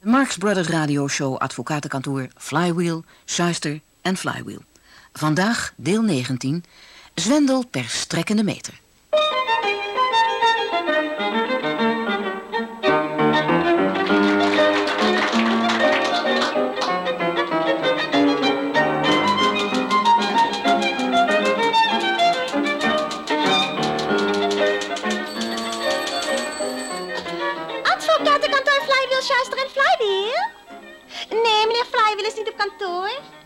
De Marx Brothers radioshow advocatenkantoor Flywheel, Schuister en Flywheel. Vandaag deel 19, Zwendel per strekkende meter.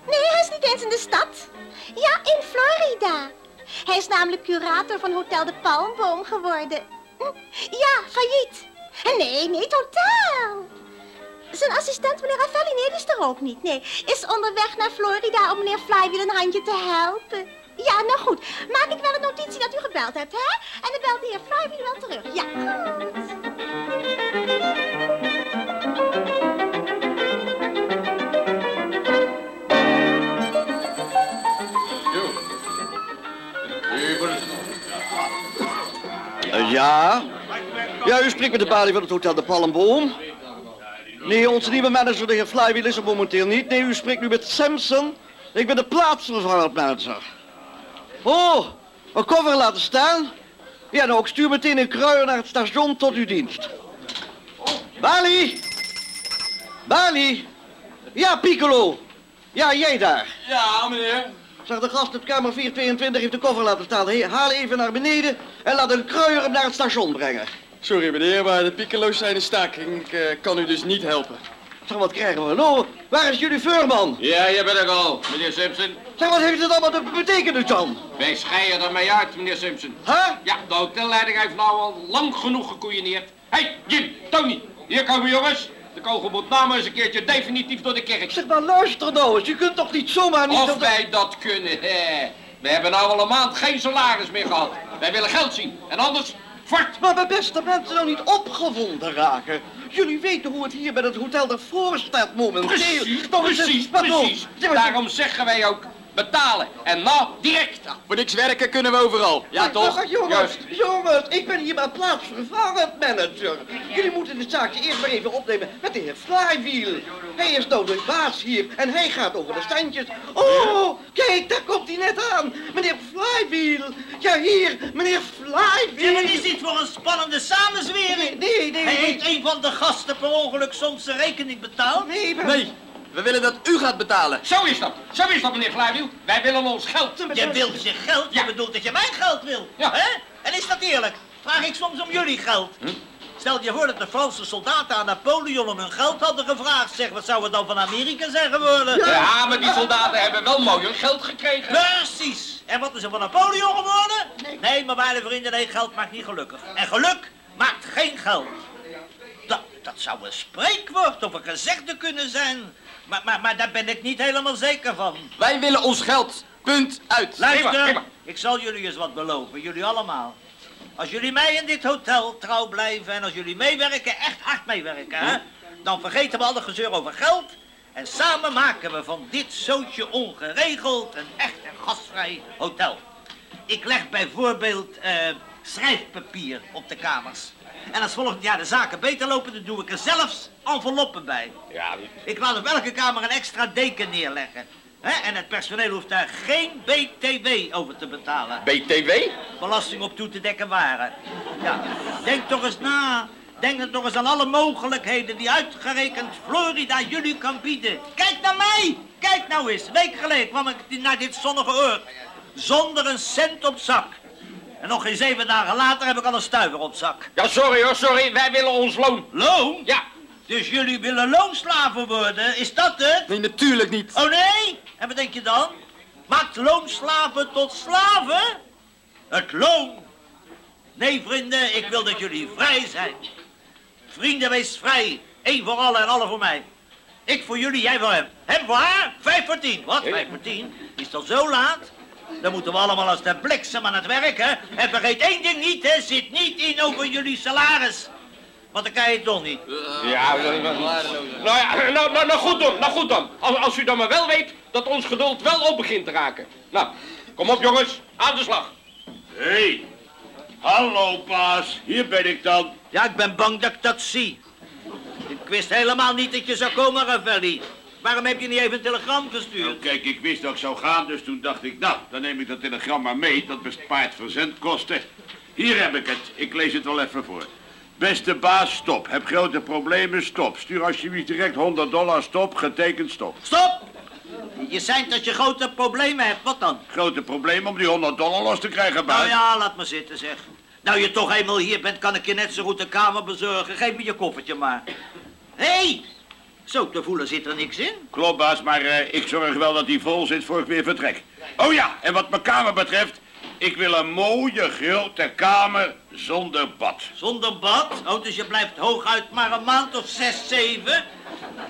Nee, hij is niet eens in de stad. Ja, in Florida. Hij is namelijk curator van Hotel de Palmboom geworden. Hm, Ja, failliet. Nee, nee, totaal. Zijn assistent, meneer Raffelli, nee, is er ook niet. Nee, is onderweg naar Florida om meneer Flywheel een handje te helpen. Ja, nou goed. Maak ik wel een notitie dat u gebeld hebt, hè? En dan belt de heer Flywheel wel terug. Ja, goed. Ja? Ja, u spreekt met de balie van het Hotel de Palmboom. Nee, onze nieuwe manager, de heer Flywheel, is er momenteel niet. Nee, u spreekt nu met Samson. Ik ben de plaatsvervangend manager. Oh, een koffer laten staan? Ja, nou, ik stuur meteen een kruier naar het station tot uw dienst. Bali! Bali! Ja, Piccolo! Ja, jij daar. Ja, meneer. Zeg, de gast op kamer 422 heeft de koffer laten staan. He, haal even naar beneden en laat een kruier hem naar het station brengen. Sorry, meneer, maar de piccolo's zijn in staking. Ik eh, kan u dus niet helpen. Zeg, wat krijgen we nou? Waar is jullie vuurman? Ja, je bent er al, meneer Simpson. Zeg, wat heeft het allemaal te betekenen dan? Wij scheiden ermee uit, meneer Simpson. Huh? Ja, de hotelleiding heeft nou al lang genoeg gekoeieneerd. Hé, hey, Jim, Tony, hier komen jongens. De kogel moet namens eens een keertje definitief door de kerk. Zeg, maar luister nou eens. Je kunt toch niet zomaar niet... Of de- wij dat kunnen, hè. We hebben nou al een maand geen salaris meer gehad. Wij willen geld zien. En anders, fort. Maar mijn beste mensen nou niet opgewonden raken. Jullie weten hoe het hier bij het hotel ervoor staat momenteel. Precies, precies, precies. Daarom zeggen wij ook betalen. En nou, direct. Voor niks werken kunnen we overal. Ja, Maar- toch? maar jongens, Juist. jongens, ik ben hier maar plaatsvervangend manager. Jullie moeten dit zaakje eerst maar even opnemen met de heer Flywheel. Hij is nou de baas hier en hij gaat over de standjes. Oh, kijk, daar komt hij net aan. Meneer Flywheel. Ja, hier, meneer Flywheel. Ja, is dit voor een spannende samenzwering? Nee, nee, Hij heeft een van de gasten per ongeluk soms zijn rekening betaald. Nee, maar... Nee, we willen dat u gaat betalen. Zo is dat. Zo is dat, meneer Flywheel. Wij willen ons geld. Je wilt je geld, je Ja. bedoelt dat je mijn geld wil. Ja. Hè? En is dat eerlijk? Vraag ik soms om jullie geld. Stel je voor dat de Franse soldaten aan Napoleon om hun geld hadden gevraagd. Zeg, wat zou er dan van Amerika zijn geworden? Ja, maar die soldaten hebben wel mooi hun geld gekregen. Precies. En wat is er van Napoleon geworden? Nee, maar waarde vrienden, nee, geld maakt niet gelukkig. En geluk maakt geen geld. Dat, dat zou een spreekwoord of een gezegde kunnen zijn. Maar, maar, maar daar ben ik niet helemaal zeker van. Wij willen ons geld. Punt uit. Luister, prima. ik zal jullie eens wat beloven, jullie allemaal. Als jullie mij in dit hotel trouw blijven en als jullie meewerken, echt hard meewerken, hè, dan vergeten we alle gezeur over geld. En samen maken we van dit zootje ongeregeld een echt en gastvrij hotel. Ik leg bijvoorbeeld eh, schrijfpapier op de kamers. En als volgend jaar de zaken beter lopen, dan doe ik er zelfs enveloppen bij. Ja, Ik laat op elke kamer een extra deken neerleggen. Hè? En het personeel hoeft daar geen BTW over te betalen. BTW? Belasting op toe te dekken waren. Ja, denk toch eens na. Denk er toch eens aan alle mogelijkheden die uitgerekend Florida jullie kan bieden. Kijk naar mij! Kijk nou eens. Een week geleden kwam ik naar dit zonnige oord. Zonder een cent op zak. En nog geen zeven dagen later heb ik al een stuiver op zak. Ja, sorry hoor, sorry. Wij willen ons loon. Loon? Ja. Dus jullie willen loonslaven worden? Is dat het? Nee, natuurlijk niet. Oh nee? En wat denk je dan? Maakt loonslaven tot slaven? Het loon. Nee, vrienden, ik wil dat jullie vrij zijn. Vrienden, wees vrij. Eén voor allen en alle voor mij. Ik voor jullie, jij voor hem. Hem voor haar, vijf voor tien. Wat, vijf voor tien? Is het al zo laat? Dan moeten we allemaal als de bliksem aan het werk, hè? En vergeet één ding niet, hè? Zit niet in over jullie salaris. Want dan kan je het toch niet. Ja, nou ja, nou, nou, nou goed dan, nou goed dan. Als, als u dan maar wel weet dat ons geduld wel op begint te raken. Nou, kom op jongens, aan de slag. Hé, hey, hallo paas, hier ben ik dan. Ja, ik ben bang dat ik dat zie. Ik wist helemaal niet dat je zou komen, Ravelli. Waarom heb je niet even een telegram Nou, gestuurd? kijk, ik wist dat ik zou gaan, dus toen dacht ik, nou, dan neem ik dat telegram maar mee. Dat bespaart verzendkosten. Hier heb ik het. Ik lees het wel even voor. Beste baas, stop. Heb grote problemen, stop. Stuur alsjeblieft direct 100 dollar, stop. Getekend, stop. Stop! Je zei dat je grote problemen hebt. Wat dan? Grote probleem om die 100 dollar los te krijgen, baas. Nou ja, laat me zitten, zeg. Nou je toch eenmaal hier bent, kan ik je net zo goed een kamer bezorgen. Geef me je koffertje maar. Hé! Hey! Zo te voelen zit er niks in. Klopt, baas, maar eh, ik zorg wel dat die vol zit voor ik weer vertrek. Oh ja, en wat mijn kamer betreft, ik wil een mooie grote kamer zonder bad. Zonder bad? Oh, dus je blijft hooguit maar een maand of zes, zeven?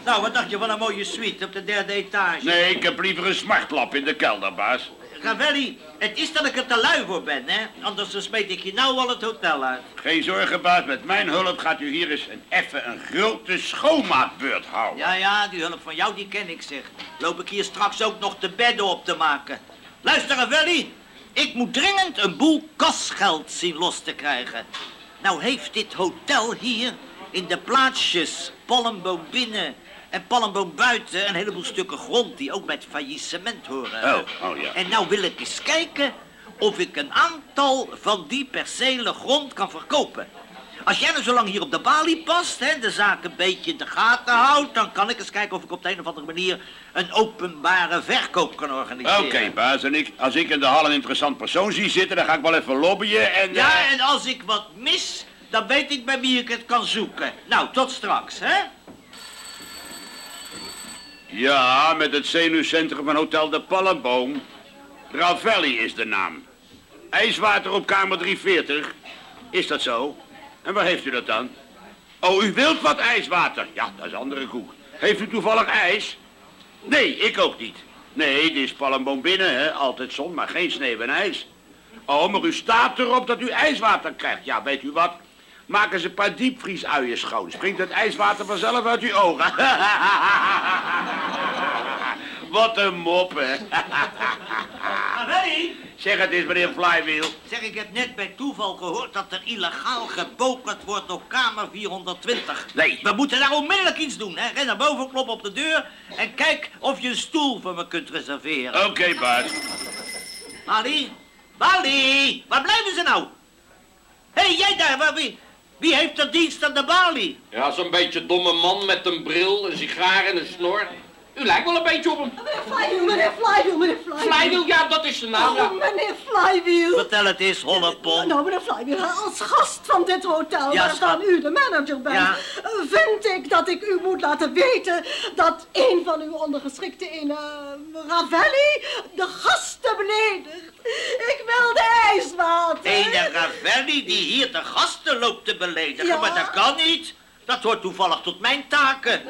Nou, wat dacht je van een mooie suite op de derde etage? Nee, ik heb liever een smartlap in de kelder, baas. Ravelli, het is dat ik er te lui voor ben, hè? Anders dan smeet ik je nou al het hotel uit. Geen zorgen, baas. Met mijn hulp gaat u hier eens een, even een grote schoonmaakbeurt houden. Ja, ja, die hulp van jou, die ken ik, zeg. Loop ik hier straks ook nog de bedden op te maken. Luister, Ravelli. Ik moet dringend een boel kasgeld zien los te krijgen. Nou heeft dit hotel hier in de plaatsjes Palmboom binnen en Palmboom buiten een heleboel stukken grond die ook met faillissement horen. Oh, oh ja. En nou wil ik eens kijken of ik een aantal van die percelen grond kan verkopen. Als jij nou zo lang hier op de balie past, hè, de zaak een beetje in de gaten houdt... dan kan ik eens kijken of ik op de een of andere manier een openbare verkoop kan organiseren. Oké, baas. En ik, als ik in de hal een interessant persoon zie zitten, dan ga ik wel even lobbyen en... Ja, eh, en als ik wat mis, dan weet ik bij wie ik het kan zoeken. Nou, tot straks, hè? Ja, met het zenuwcentrum van Hotel de Palmboom. Ravelli is de naam. IJswater op kamer 340. Is dat zo? En waar heeft u dat dan? Oh, u wilt wat ijswater? Ja, dat is andere koek. Heeft u toevallig ijs? Nee, ik ook niet. Nee, dit is Palmboom binnen, hè. Altijd zon, maar geen sneeuw en ijs. Oh, maar u staat erop dat u ijswater krijgt. Ja, weet u wat? Maak eens een paar diepvriesuien schoon. Springt het ijswater vanzelf uit uw ogen. Wat een mop, hè. Zeg het eens, meneer Flywheel. Zeg, ik heb net bij toeval gehoord dat er illegaal gepokerd wordt op kamer 420. Nee. We moeten daar onmiddellijk iets doen, hè. Ren naar boven, klop op de deur en kijk of je een stoel voor me kunt reserveren. Oké, baas. Bali? Bali? Waar blijven ze nou? Hé, hey, jij daar, waar, wie, wie heeft er dienst aan de balie? Ja, zo'n beetje domme man met een bril, een sigaar en een snor. U lijkt wel een beetje op hem. Meneer Flywheel, meneer Flywheel, meneer Flywheel. Flywheel, ja, dat is de naam, ja. Oh, meneer Flywheel. Vertel het eens, Hollepon. Nou, meneer Flywheel, als gast van dit hotel, Ja, waar dan u de manager bent, Ja. vind ik dat ik u moet laten weten dat een van uw ondergeschikten in eh, Ravelli de gasten beledigt. Ik wil de ijswater. Ene Ravelli die hier de gasten loopt te beledigen, Ja. maar dat kan niet. Dat hoort toevallig tot mijn taken.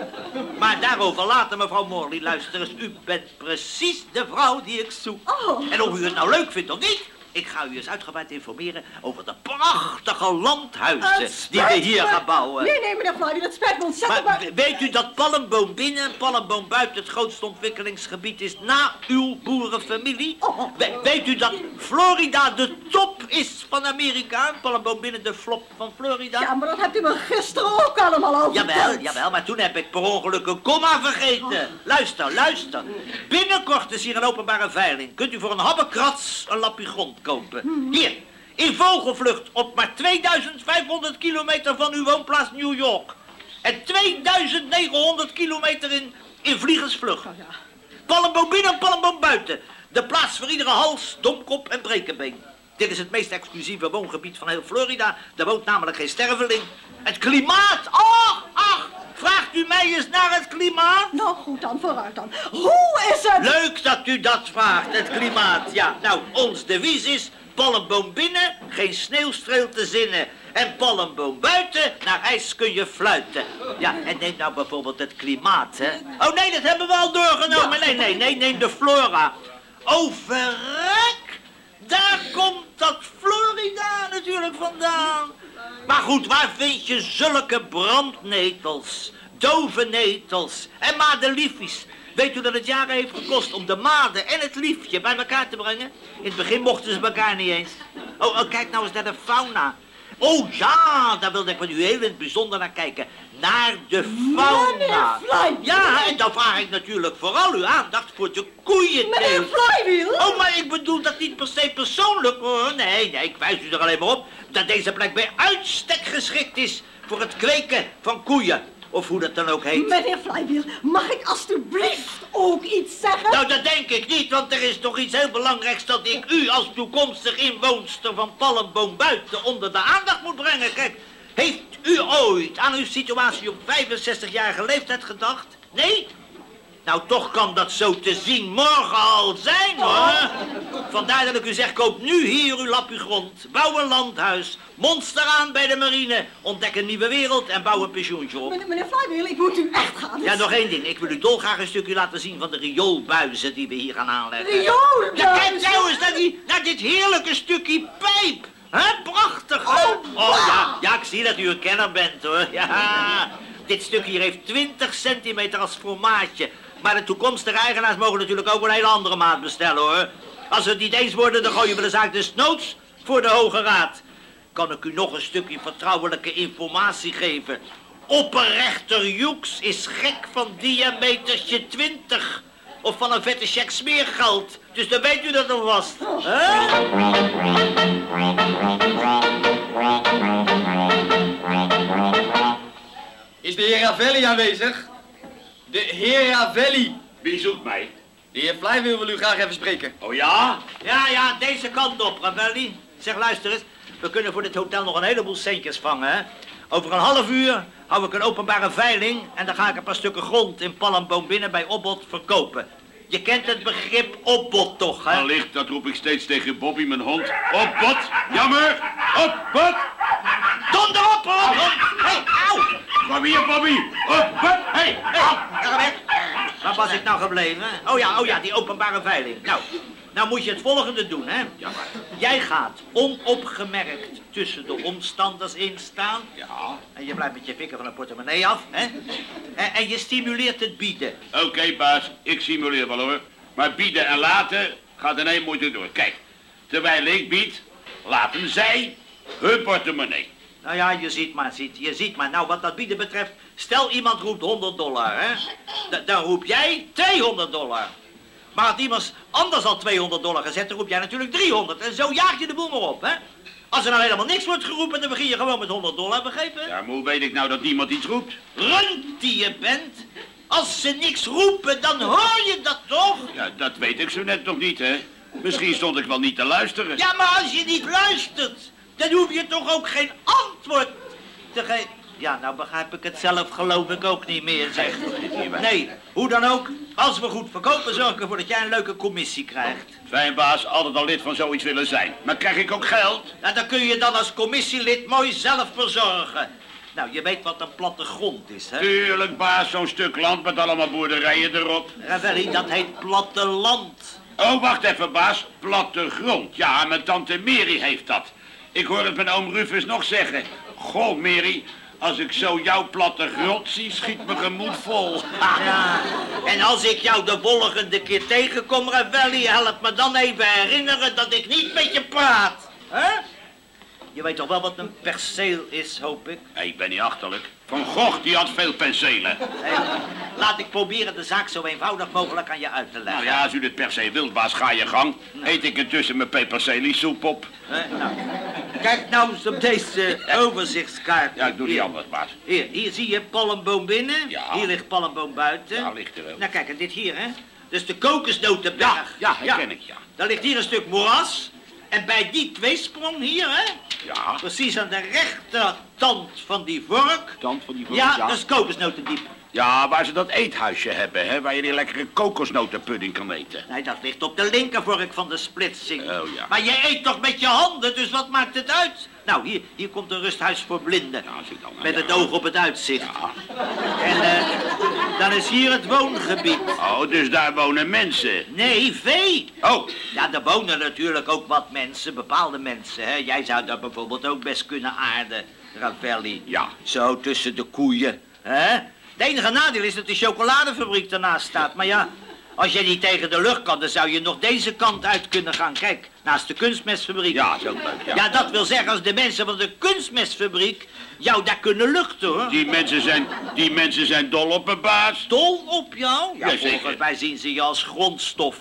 Maar daarover later, mevrouw Morley. Luister eens, u bent precies de vrouw die ik zoek. Oh. En of u het nou leuk vindt of niet, ik ga u eens uitgebreid informeren over de prachtige landhuizen die we hier me. gaan bouwen. Nee, nee, meneer Flywheel, het spijt me ontzettend, Maar maar... we- weet u dat Palmboom binnen en Palmboom buiten het grootste ontwikkelingsgebied is na uw boerenfamilie? Oh. We- weet u dat Florida de top is van Amerika en Palmboom binnen de flop van Florida? Ja, maar dat hebt u me gisteren ook allemaal al Jawel, jawel, maar toen heb ik per ongeluk een komma vergeten. Luister, luister. Binnenkort is hier een openbare veiling. Kunt u voor een habbekrats een lapje grond kopen. Hier, in vogelvlucht op maar 2500 kilometer van uw woonplaats New York. En 2900 kilometer in, in vliegensvlucht. Palmboom binnen en palmboom buiten. De plaats voor iedere hals, domkop en brekenbeen. Dit is het meest exclusieve woongebied van heel Florida. Er woont namelijk geen sterveling. Het klimaat, ach, ach, vraagt u mij eens naar het klimaat? Nou goed dan, vooruit dan. Hoe is het? Leuk dat u dat vraagt, het klimaat. Ja, nou, ons devies is palmboom binnen, geen sneeuwstreel te zinnen. En palmboom buiten, naar ijs kun je fluiten. Ja, en neem nou bijvoorbeeld het klimaat, hè. Oh nee, dat hebben we al doorgenomen. Nee, nee, nee, neem de flora. Oh, verrek! Daar komt dat Florida natuurlijk vandaan. Maar goed, waar vind je zulke brandnetels, dovenetels en madeliefjes? Weet u dat het jaren heeft gekost om de made en het liefje bij elkaar te brengen? In het begin mochten ze elkaar niet eens. Oh, oh, kijk nou eens naar de fauna. Oh ja, daar wilde ik met u heel in het bijzonder naar kijken. Naar de fauna. Meneer. Ja, en dan vraag ik natuurlijk vooral uw aandacht voor de koeien. Meneer Flywheel? Oh, maar ik bedoel dat niet per se persoonlijk hoor. Nee, nee, ik wijs u er alleen maar op dat deze plek bij uitstek geschikt is voor het kweken van koeien. Of hoe dat dan ook heet. Meneer Flywheel, mag ik alstublieft ook iets zeggen? Nou, dat denk ik niet, want er is toch iets heel belangrijks dat ik u als toekomstig inwoonster van Palmboom buiten onder de aandacht moet brengen. Kijk, heeft u ooit aan uw situatie op 65-jarige leeftijd gedacht? Nee? Nou, toch kan dat zo te zien morgen al zijn, hoor. Vandaar dat ik u zeg, koop nu hier uw lapje grond. Bouw een landhuis. Monster aan bij de marine. Ontdek een nieuwe wereld en bouw een pensioentje op. Meneer, meneer Flywheel, ik moet u echt gaan. Ja, nog één ding. Ik wil u dolgraag een stukje laten zien van de rioolbuizen die we hier gaan aanleggen. Rioolbuizen? Ja, kijk nou eens naar, die, naar dit heerlijke stukje pijp. Hè, prachtig. hè? oh ja, ja, ik zie dat u een kenner bent, hoor. Ja, dit stukje hier heeft 20 centimeter als formaatje. Maar de toekomstige eigenaars mogen natuurlijk ook een hele andere maat bestellen, hoor. Als we het niet eens worden, dan gooien we de zaak desnoods voor de Hoge Raad. Kan ik u nog een stukje vertrouwelijke informatie geven? Opperrechter Joeks is gek van diametertje 20. Of van een vette check smeergeld. Dus dan weet u dat alvast. hè? Is de heer Ravelli aanwezig? De heer Ravelli. Wie zoekt mij? De heer Flywheel wil u graag even spreken. Oh ja? Ja, ja, deze kant op, Ravelli. Zeg, luister eens. We kunnen voor dit hotel nog een heleboel centjes vangen, hè? Over een half uur hou ik een openbare veiling... en dan ga ik een paar stukken grond in Palmboom binnen bij Opbod verkopen. Je kent het begrip opbod toch, hè? Allicht, dat roep ik steeds tegen Bobby, mijn hond. Op, bot! Jammer! Op, bot! Donder op! Hé, auw! Kom hier, Bobby! Op, bot! Hé, Hé, ga weg. Waar was ik nou gebleven? Oh ja, oh ja, die openbare veiling. Nou, nou moet je het volgende doen, hè? Ja, maar... Jij gaat onopgemerkt tussen de omstanders instaan. Ja. En je blijft met je vinger van de portemonnee af, hè? En, en je stimuleert het bieden. Oké, baas. Ik simuleer wel, hoor. Maar bieden en laten gaat in één moeite door. Kijk, terwijl ik bied, laten zij hun portemonnee. Nou ja, je ziet maar, ziet, je ziet maar. Nou, wat dat bieden betreft, stel iemand roept 100 dollar, hè? D- dan roep jij 200 dollar. Maar als iemand anders al 200 dollar gezet, dan roep jij natuurlijk 300. En zo jaag je de boel maar op, hè? Als er nou helemaal niks wordt geroepen, dan begin je gewoon met 100 dollar, begrepen? Ja, maar hoe weet ik nou dat niemand iets roept? Rund die je bent. Als ze niks roepen, dan hoor je dat toch? Ja, dat weet ik zo net nog niet, hè. Misschien stond ik wel niet te luisteren. Ja, maar als je niet luistert, dan hoef je toch ook geen antwoord te geven. Ja, nou begrijp ik het zelf geloof ik ook niet meer, zeg. Nee, hoe dan ook, als we goed verkopen, zorg ik ervoor dat jij een leuke commissie krijgt. Fijn, baas. Altijd al lid van zoiets willen zijn. Maar krijg ik ook geld? En dan kun je dan als commissielid mooi zelf verzorgen. Nou, je weet wat een plattegrond is, hè? Tuurlijk, baas. Zo'n stuk land met allemaal boerderijen erop. Ravelli, dat heet platteland. Oh, wacht even, baas. Plattegrond. Ja, mijn tante Mary heeft dat. Ik hoor het mijn oom Rufus nog zeggen. Goh, Mary, als ik zo jouw plattegrond zie, schiet mijn gemoed vol. Ja, en als ik jou de volgende keer tegenkom, Ravelli, help me dan even herinneren dat ik niet met je praat. hè? Je weet toch wel wat een perceel is, hoop ik? Hé, ik ben niet achterlijk. Van Gogh, die had veel penselen. Laat ik proberen de zaak zo eenvoudig mogelijk aan je uit te leggen. Nou ja, als u dit per se wilt, baas, ga je gang. Eet ik intussen mijn peperseliesoep op. Nou, kijk nou eens op deze overzichtskaart. Ja, ik doe die anders, baas. Hier, hier zie je palmboom binnen. Ja. Hier ligt palmboom buiten. Ja, ligt er ook. Nou kijk, en dit hier, hè. Dus de kokosnotenberg. Ja, ja, herken ik, ja. Dan ligt hier een stuk moeras. En bij die tweesprong hier, hè. Ja. Precies aan de rechterkant van die vork. Tand van die Ja, dat is kokosnotendiep. Ja, waar ze dat eethuisje hebben, hè, waar je die lekkere kokosnotenpudding kan eten. Nee, dat ligt op de linkervork van de splitsing. Oh, ja. Maar je eet toch met je handen, dus wat maakt het uit? Nou, hier, hier komt een rusthuis voor blinden. Ja, zie dan. Met ja. het oog op het uitzicht. Ja. En eh, dan is hier het woongebied. Oh, dus daar wonen mensen. Nee, vee. Oh, Ja, er wonen natuurlijk ook wat mensen, bepaalde mensen. Hè? Jij zou daar bijvoorbeeld ook best kunnen aarden, Ravelli. Ja. Zo tussen de koeien. Hè? Het enige nadeel is dat de chocoladefabriek ernaast staat. Maar ja, Als jij niet tegen de lucht kan, dan zou je nog deze kant uit kunnen gaan. Kijk, naast de kunstmestfabriek. Ja, zo leuk, ja. Ja, dat wil zeggen als de mensen van de kunstmestfabriek jou daar kunnen luchten, hoor. Die mensen zijn, die mensen zijn dol op me, baas. Dol op jou? Ja, Jazeker. volgens mij zien ze je als grondstof.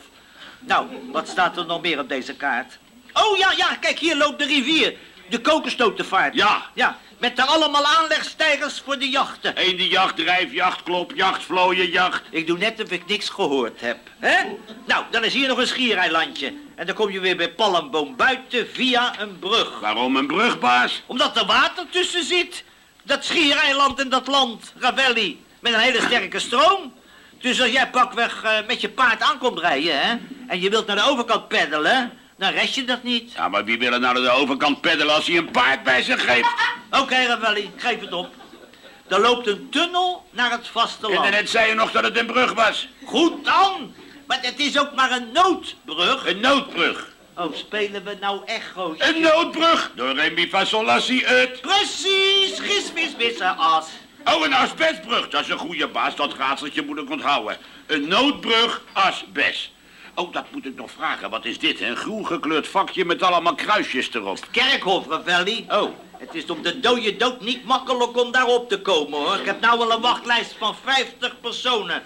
Nou, wat staat er nog meer op deze kaart? Oh ja, ja, kijk, hier loopt de rivier. De kokerstotenvaart. Ja. Ja, met daar allemaal aanlegstijgers voor de jachten. Eén jacht, drijfjacht, klopjacht, vlooienjacht. Ik doe net of ik niks gehoord heb. hè? Nou, dan is hier nog een schiereilandje. En dan kom je weer bij Palmboom buiten via een brug. Waarom een brug, baas? Omdat er water tussen zit. Dat schiereiland en dat land, Ravelli. Met een hele sterke stroom. Dus als jij pakweg eh, met je paard aankomt rijden, hè. En je wilt naar de overkant peddelen, dan rest je dat niet. Ja, maar wie wil er nou naar de overkant peddelen als hij een paard bij zich heeft? Oké, Ravelli, geef het op. Er loopt een tunnel naar het En vasteland. daarnet zei je nog dat het een brug was. Goed dan. Maar het is ook maar een noodbrug. Een noodbrug. Oh, spelen we nou echo's? Een noodbrug. Door Remy van Solassie uit. Precies, gisvis, vissen, as. Oh, een asbestbrug. Dat is een goede baas. Dat raadseltje moet ik onthouden. Een noodbrug asbest. Oh, dat moet ik nog vragen. Wat is dit? Een groen gekleurd vakje met allemaal kruisjes erop. Kerkhof, Ravelli. Oh, Het is om de dode dood niet makkelijk om daar op te komen, hoor. Ik heb nou wel een wachtlijst van 50 personen.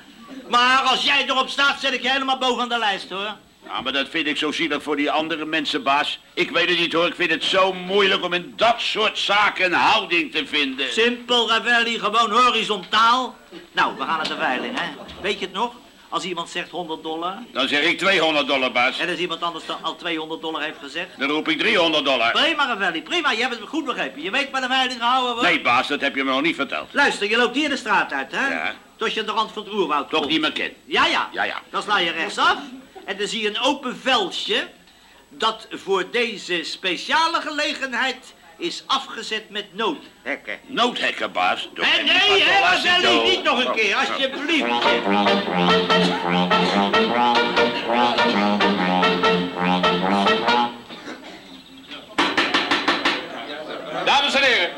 Maar als jij erop staat, zet ik je helemaal boven de lijst, hoor. ja, maar dat vind ik zo zielig voor die andere mensen, baas. Ik weet het niet hoor. Ik vind het zo moeilijk om in dat soort zaken een houding te vinden. Simpel, Ravelli, gewoon horizontaal. Nou, we gaan naar de veiling, hè. Weet je het nog? Als iemand zegt 100 dollar... Dan zeg ik 200 dollar, baas. en als iemand anders dan al 200 dollar heeft gezegd... Dan roep ik 300 dollar. Prima, Ravelli, prima. Je hebt het goed begrepen. Je weet waar de veiling gehouden wordt? Nee, baas, dat heb je me nog niet verteld. Luister, je loopt hier de straat uit, hè? Ja. Tot je aan de rand van het oerwoud Toch niet meer ken. Ja, ja. Ja, ja. Dan sla je rechtsaf en dan zie je een open veldje dat voor deze speciale gelegenheid is afgezet met noodhekken. Noodhekken, baas. Door En Remy nee, hè, zo. niet nog een keer, alsjeblieft. Dames en heren.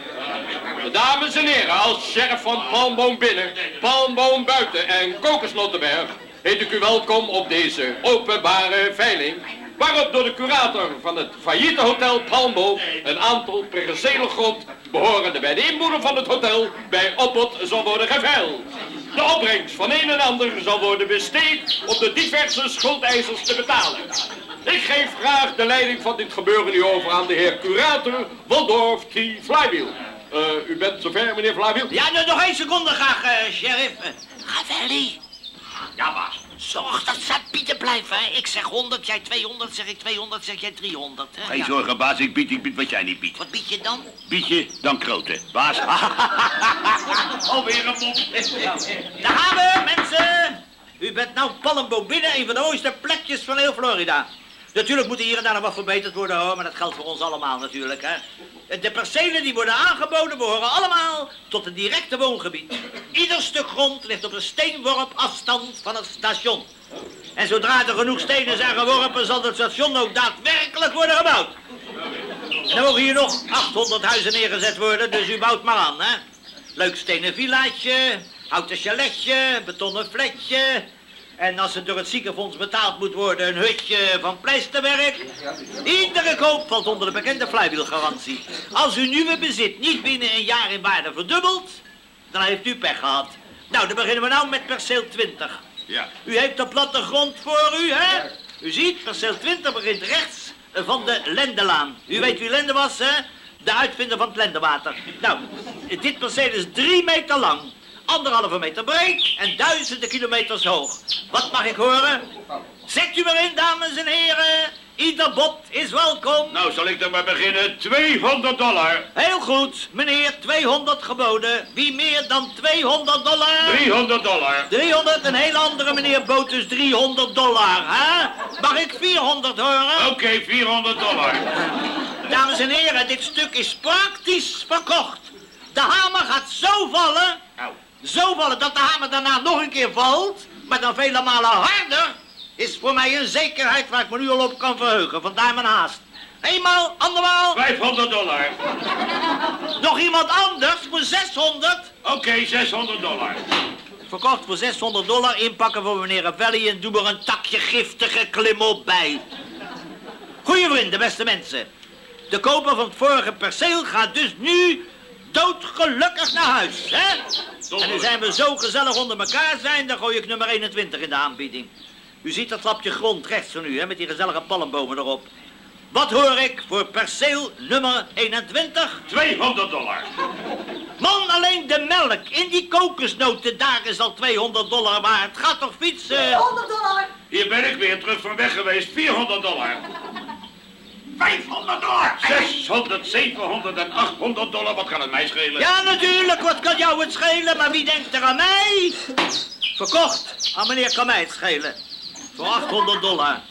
Dames en heren, als sheriff van Palmboom binnen, Palmboom buiten en Kokosnotenberg heet ik u welkom op deze openbare veiling. Waarop door de curator van het failliete hotel Palmboom een aantal percelen grond behorende bij de inboedel van het hotel bij opbod zal worden geveild. De opbrengst van een en ander zal worden besteed om de diverse schuldeisers te betalen. Ik geef graag de leiding van dit gebeuren nu over aan de heer curator Waldorf T. Flywheel. Eh, u bent zover, meneer Flywheel? Ja, nog één seconde graag, eh, sheriff. Ravelli, Ja, baas. zorg dat ze pieten blijven. hè. Ik zeg 100, jij 200, zeg ik 200, zeg jij 300. Hè? Geen Ja. zorgen, baas. Ik bied, ik bied wat jij niet biedt. Wat bied je dan? Bied je, dan kroten. Baas. Alweer een mop. Daar gaan we, mensen! U bent nou Palmboom binnen, een van de mooiste plekjes van heel Florida. Natuurlijk moet hier en daar nog wat verbeterd worden hoor, maar dat geldt voor ons allemaal natuurlijk hè. De percelen die worden aangeboden behoren allemaal tot een directe woongebied. Ieder stuk grond ligt op een steenworp afstand van het station. En zodra er genoeg stenen zijn geworpen, zal het station ook daadwerkelijk worden gebouwd. En er mogen hier nog 800 huizen neergezet worden, dus u bouwt maar aan, hè. Leuk stenen villaatje, houten chaletje, betonnen flatje. En als het door het ziekenfonds betaald moet worden, een hutje van pleisterwerk. Iedere koop valt onder de bekende flywheelgarantie. Als uw nieuwe bezit niet binnen een jaar in waarde verdubbelt, dan heeft u pech gehad. Nou, dan beginnen we nou met perceel 20. Ja. U heeft de plattegrond voor u, hè? U ziet, perceel 20 begint rechts van de Lendelaan. U weet wie Lende was, hè? De uitvinder van het lendewater. Nou, dit perceel is drie meter lang, anderhalve meter breed en duizenden kilometers hoog. Wat mag ik horen? Zet u maar in, dames en heren. Ieder bod is welkom. Nou, zal ik dan maar beginnen. 200 dollar. Heel goed, meneer, 200 geboden. Wie meer dan 200 dollar? 300 dollar. 300, een hele andere meneer Botus, 300 dollar, hè? Mag ik 400 horen? Oké, 400 dollar. Dames en heren, dit stuk is praktisch verkocht. De hamer gaat zo vallen, Nou, zo vallen dat de hamer daarna nog een keer valt, maar dan vele malen harder, is voor mij een zekerheid waar ik me nu al op kan verheugen. Vandaar mijn haast. Eenmaal, andermaal, 500 dollar. nog iemand anders voor 600. Oké, 600 dollar. Verkocht voor 600 dollar, inpakken voor meneer Ravelli en doe er een takje giftige klimop bij. Goeie vrienden, beste mensen. De koper van het vorige perceel gaat dus nu doodgelukkig naar huis, hè? En nu zijn we zo gezellig onder elkaar zijn, dan gooi ik nummer 21 in de aanbieding. U ziet dat lapje grond rechts van u, hè, met die gezellige palmbomen erop. Wat hoor ik voor perceel nummer 21? 200 dollar. Man, alleen de melk in die kokosnoten, daar is al 200 dollar waard. Gaat toch fietsen? 100 dollar. Hier ben ik weer terug van weg geweest. 400 dollar. 500 dollar. 600, 700 en 800 dollar. Wat kan het mij schelen? Ja, natuurlijk, wat kan jou het schelen, maar wie denkt er aan mij? Verkocht, aan meneer kan mij het schelen. Voor 800 dollar.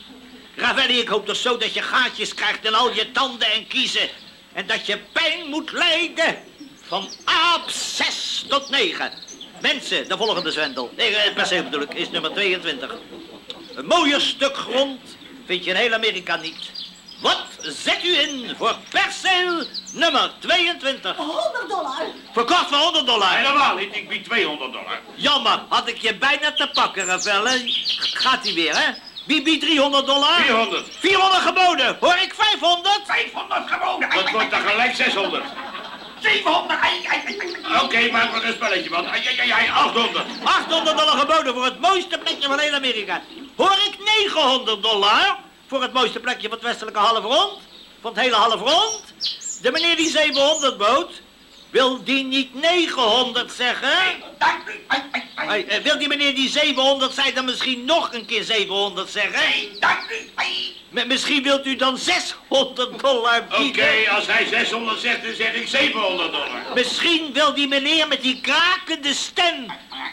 Ravelli, ik hoop toch zo dat je gaatjes krijgt in al je tanden en kiezen. En dat je pijn moet lijden. Van aap 6 tot 9. Mensen, de volgende zwendel. Nee, eh, perceel bedoel ik, is nummer 22. Een mooier stuk grond vind je in heel Amerika niet. Wat zet u in voor perceel nummer 22? 100 dollar. Verkocht voor 100 dollar. Helemaal niet. Ik bied 200 dollar. Jammer, had ik je bijna te pakken, Ravelle. Gaat hij weer, hè? Wie biedt 300 dollar? 400. 400 geboden. Hoor ik 500? 500 geboden. Dat wordt dan gelijk 600. 700. Oké, maak maar een spelletje van. Ai, ai, ai, ai, 800. 800 dollar geboden voor het mooiste plekje van heel Amerika. Hoor ik 900 dollar voor het mooiste plekje van het westelijke halfrond? Van het hele halfrond? De meneer die 700 bood, wil die niet 900 zeggen? Dank u. Ai, ai, ai. Hey, eh, wil die meneer die 700 zei dan misschien nog een keer 700 zeggen? Dank u. Ai. M- misschien wilt u dan 600 dollar Oké, bieden? als hij 600 zegt, dan zeg ik 700 dollar. Misschien wil die meneer met die krakende stem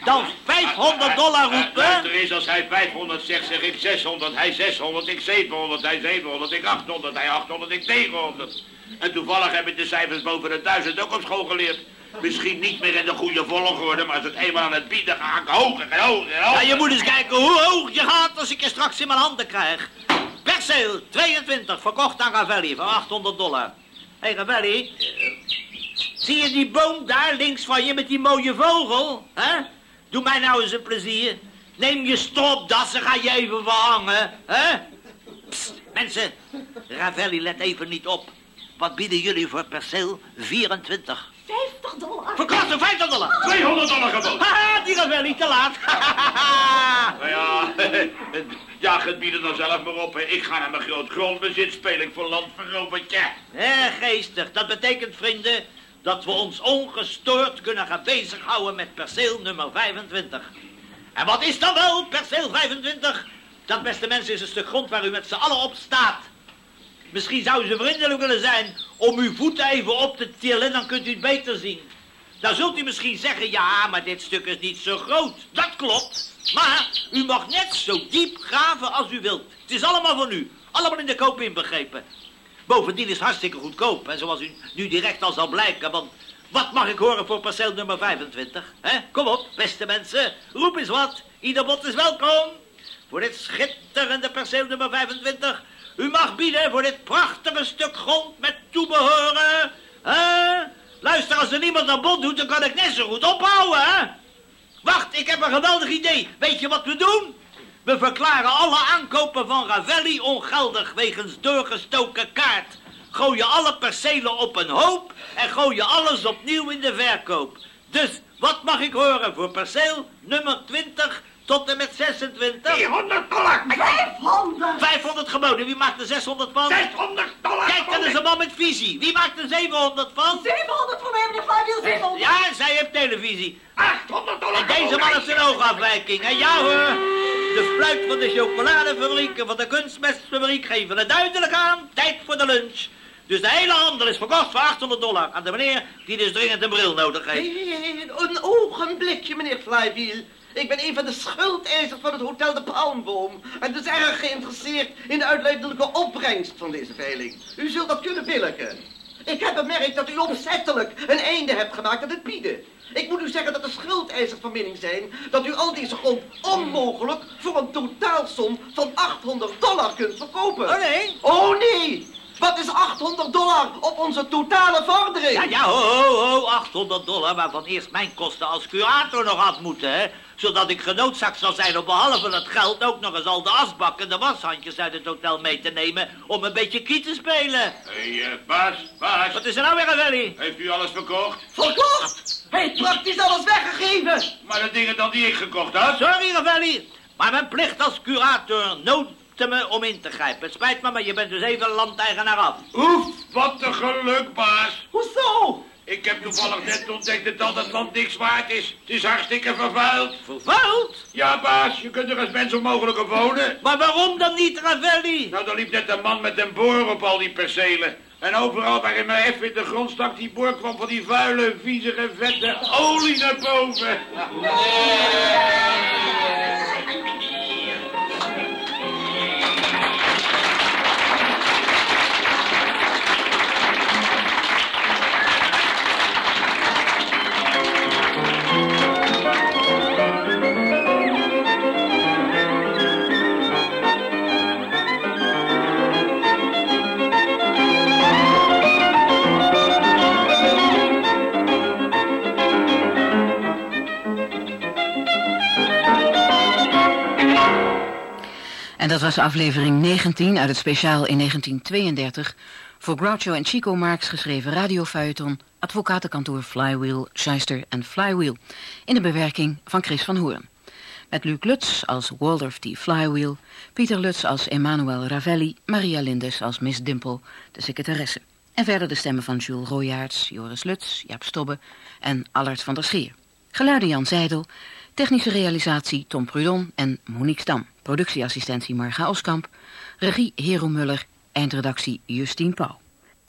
dan 500 dollar roepen? Luister eens, als hij 500 zegt, zeg ik 600. Hij 600, ik 700, hij 700, ik 800, hij 800, ik 900. En toevallig heb ik de cijfers boven de 1000 ook op school geleerd. Misschien niet meer in de goede volgorde, maar als het eenmaal aan het bieden ga ik hoger en hoger en Ja, hoger. je moet eens kijken hoe hoog je gaat als ik je straks in mijn handen krijg. Perceel 22, verkocht aan Ravelli voor 800 dollar. Hé hey, Ravelli, zie je die boom daar links van je met die mooie vogel? hè? Doe mij nou eens een plezier. Neem je stropdas en ga je even verhangen. hè? Psst, mensen, Ravelli let even niet op. Wat bieden jullie voor perceel 24? 50 dollar. Voor 50 dollar. 200 dollar geboden. Haha, die Ravelli, te laat. Nou ja, ja, het bieden dan zelf maar op. hè. Ik ga naar mijn groot grondbezit, speel ik voor landverovertje. Hé, geestig. Dat betekent, vrienden, dat we ons ongestoord kunnen gaan bezighouden met perceel nummer 25. En wat is dan wel perceel 25? Dat, beste mensen, is een stuk grond waar u met z'n allen op staat. Misschien zou ze vriendelijk willen zijn om uw voeten even op te tillen, dan kunt u het beter zien. Dan zult u misschien zeggen, ja, maar dit stuk is niet zo groot. Dat klopt. Maar u mag net zo diep graven als u wilt. Het is allemaal van u. Allemaal in de koop inbegrepen. Bovendien is het hartstikke goedkoop. En zoals u nu direct al zal blijken, want wat mag ik horen voor perceel nummer 25? hè? Kom op, beste mensen, roep eens wat. Ieder bot is welkom. Voor dit schitterende perceel nummer 25. U mag bieden voor dit prachtige stuk grond met toebehoren. hè? Luister, als er niemand aan bod doet, dan kan ik net zo goed ophouden, hè? Wacht, ik heb een geweldig idee. Weet je wat we doen? We verklaren alle aankopen van Ravelli ongeldig wegens doorgestoken kaart. Gooien alle percelen op een hoop en gooien alles opnieuw in de verkoop. Dus wat mag ik horen voor perceel nummer 20 tot en met 26? 300 dollar. 500. 500 geboden, wie maakt er 600 van? 600 dollar. Kijk, dat is een man met visie. Wie maakt er 700 van? 700 voor mij, meneer Flywheel. 700. Ja, zij heeft televisie. 800 dollar. En deze man heeft zijn oogafwijking. En ja hoor, de fluit van de chocoladefabriek en van de kunstmestfabriek geven het duidelijk aan. Tijd voor de lunch. Dus de hele handel is verkocht voor 800 dollar aan de meneer die dus dringend een bril nodig heeft. Een ogenblikje, meneer Flywheel. Ik ben een van de schuldeisers van het Hotel de Palmboom. En dus erg geïnteresseerd in de uitleidelijke opbrengst van deze veiling. U zult dat kunnen billigen. Ik heb bemerkt dat u opzettelijk een einde hebt gemaakt aan het bieden. Ik moet u zeggen dat de schuldeisers van mening zijn dat u al deze grond onmogelijk voor een totaalsom van 800 dollar kunt verkopen. Oh nee? Oh nee! Wat is 800 dollar op onze totale vordering? Ja, ja, ho, ho, ho, 800 dollar, waarvan eerst mijn kosten als curator nog af moeten, hè. Zodat ik genoodzaakt zal zijn om behalve het geld ook nog eens al de asbak en de washandjes uit het hotel mee te nemen om een beetje kiet te spelen. Hé, hey, uh, baas, baas. Wat is er nou weer, Ravelli? Heeft u alles verkocht? Verkocht? Hij heeft praktisch alles weggegeven. Maar de dingen dan die ik gekocht had? Sorry, Ravelli. Maar mijn plicht als curator noodte me om in te grijpen. Het spijt me, maar je bent dus even landeigenaar af. Oef, wat een geluk, baas. Hoezo? Ik heb toevallig net ontdekt dat al dat land niks waard is. Het is hartstikke vervuild. Vervuild? Ja, baas, je kunt er als mens onmogelijk op wonen. Maar waarom dan niet, Ravelli? Nou, daar liep net een man met een boor op al die percelen. En overal waarin mijn even in de grond stak, die boor kwam van die vuile, viezige, vette olie naar boven. En dat was aflevering 19 uit het speciaal in 1932 voor Groucho en Chico Marx geschreven radiofeuilleton Advocatenkantoor Flywheel, Schuister en Flywheel in de bewerking van Chris van Hoorn. Met Luc Lutz als Waldorf T. Flywheel, Pieter Lutz als Emmanuel Ravelli, Maria Lindes als Miss Dimple, de secretaresse. En verder de stemmen van Jules Royaerts, Joris Lutz, Jaap Stobbe en Allard van der Scheer. Geluiden Jan Zijdel, technische realisatie Tom Prudon en Monique Stam. Productieassistentie Marga Oskamp. Regie Hero Muller. Eindredactie Justine Pauw.